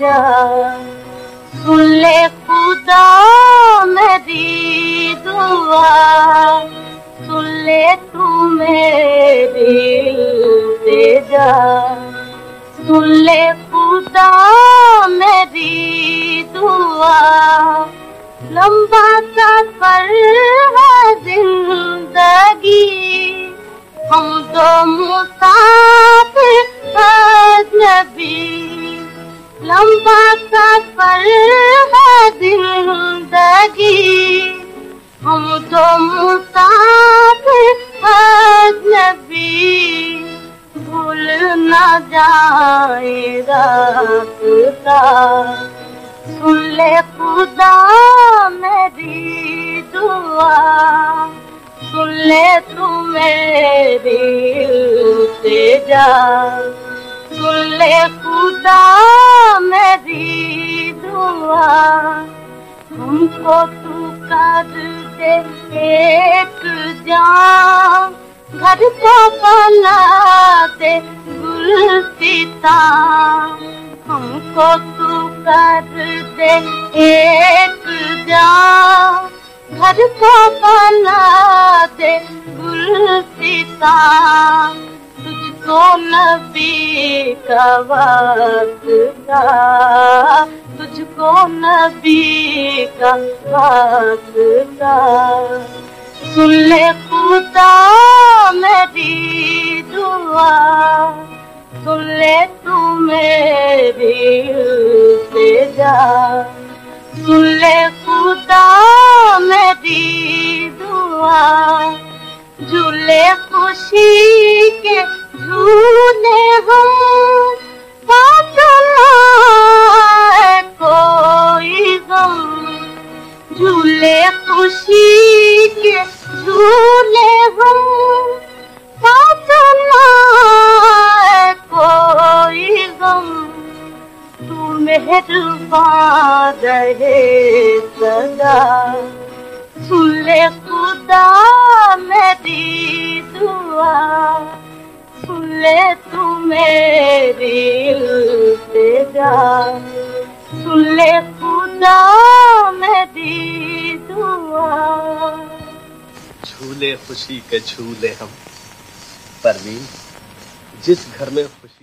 जा। सुन ले खुदा मेरी दुआ सुन ले तू मेरी से जा। सुन ले खुदा मेरी दुआ लंबा सफ़र है ज़िंदगी। हम तो मुसाफिर अजनबी लंबा सफ़र है ज़िंदगी। हम तो मुसाफिर अजनबी भूल न जाए रास्ता। सुन ले खुदा मेरी दुआ, सुन ले तू मेरी से जा। सुन खुदा मेरी दुआ हमको तू कर दे एक जान, घर को बना दे गुलसिता हमको तू कर दे एक जान, घर को बना दे गुलसिता तुझको नबी का वास्ता तुझको नबी का वास्ता सुन ले खुदा मेरी दुआ, सुन ले तू मेरी से जा सुन ले खुदा मेरी मेहरबान रहे सदा। सुन ले खुदा मेरी दुआ सुन ले तू मेरी से जा। सुन ले खुदा मेरी दुआ झूले खुशी के झूले हम। परवीन, जिस घर में खुशी